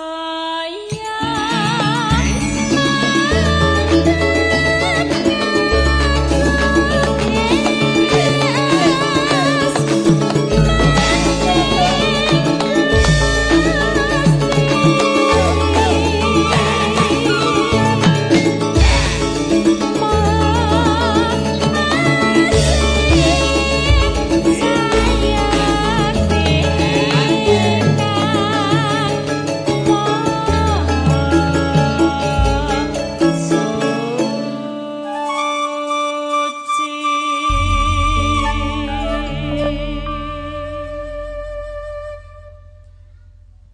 Oh.